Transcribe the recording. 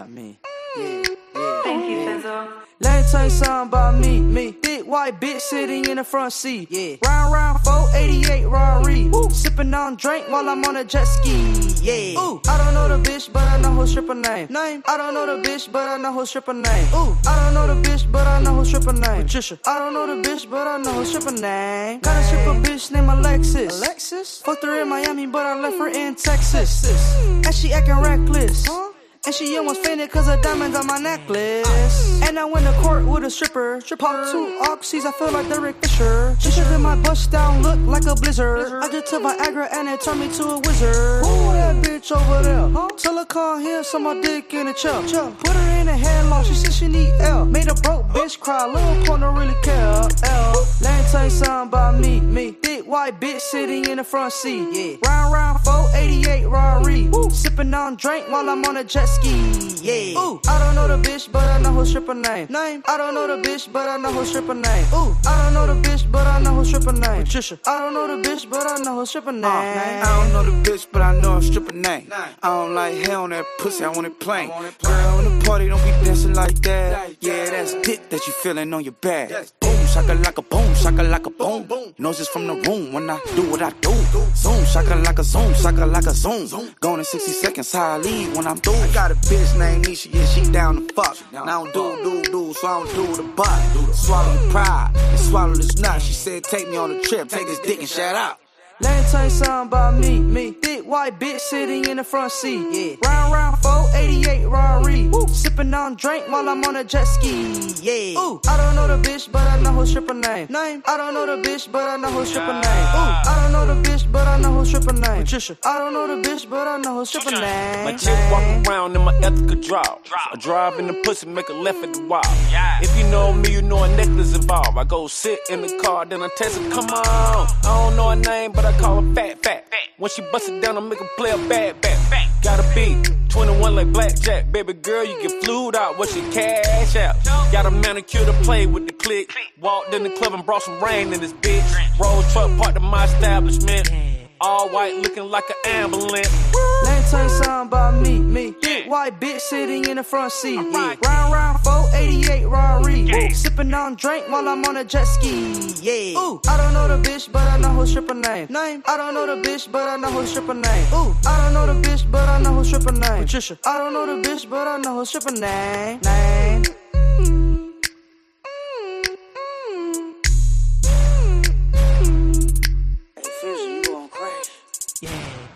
about me. Yeah, yeah. Thank you, Fizzle. Let me tell you something about me, me. Big white bitch sitting in the front seat. Yeah. Round round 488 Rari. Sipping on drink while I'm on a jet ski. Yeah. Ooh. I don't know the bitch, but I know her stripper name. Name. I don't know the bitch, but I know her stripper name. Ooh. I don't know the bitch, but I know her stripper name. Patricia. I don't know the bitch, but I know her stripper name. Got a stripper bitch named Alexis. Alexis. Fucked her in Miami, but I left her in mm. Texas. Texas. And she acting reckless. Huh? And she almost fainted cause of diamonds on my necklace. And I went to court with a stripper. Pop two oxys, I feel like Derek Fisher. She shook my bust down, look like a blizzard. I just took Viagra and it turned me to a wizard. Who that bitch over there? Her come here, so my dick in a chuck. Put her in a headlock, she said she need L. Made a broke bitch cry, little don't really care. L. Let me tell you something about me. Me, big white bitch sitting in the front seat. Yeah. Round round 488 Rari. Sipping on drink while I'm on a jet ski. Yeah. Ooh, I don't know the bitch, but I know her stripper name. Name. I don't know the bitch, but I know her stripper name. Ooh, I don't know the bitch, but I know her stripper name. Patricia. I don't know the bitch, but I know her stripper uh, name. I don't know the bitch, but I know her stripper name. I don't like hell on that pussy, I want it plain. Girl, in the party, don't be dancing like that. Yeah, that's dick that you feeling on your back. Boom, shaka like a boom, shaka like a boom. Noises from the room when I do what I do. Zoom, shaka like a zoom, shaka like a zoom. Gone in 60 seconds, how I leave when I'm through. I got a bitch named Nisha, yeah, she down to fuck. Now I don't do, do, do, so I don't do the butt. Swallow the pride and swallow this nut. She said, take me on a trip, take this dick and shut up. Let me tell you something about me. Me, big white bitch sitting in the front seat. Yeah. Round round 488 Rari. Sipping on drink while I'm on a jet ski. Yeah. Ooh, I don't know the bitch, but I know her stripper name. Name. I don't know the bitch, but I know her stripper name. Ooh, I don't know the bitch, but I know her stripper name. Patricia. I don't know the bitch, but I know her stripper name. My chick walk around in my Ethika draw. I drive in the pussy, make a left at the wall. If you know me, you know a necklace involved. I go sit in the car, then I text her, come on. I don't know her name, but I call her fat, fat. When she bust it down, I make her play a bad, bad, bad. Gotta be 21 like blackjack. Baby girl, you get flued out, what's your cash out? Got a manicure to play with the click. Walked in the club and brought some rain in this bitch. Roll truck parked in my establishment. All white looking like an ambulance. Let me tell you something about white bitch sitting in the front seat. Yeah. Round round 488 Rari. Sipping on drink while I'm on a jet ski. Yeah. Ooh, I don't know the bitch, but I know her stripper name. Name. I don't know the bitch, but I know her stripper name. Ooh, I don't know the bitch, but I know her stripper name. Patricia. I don't know the bitch, but I know her stripper name. Name.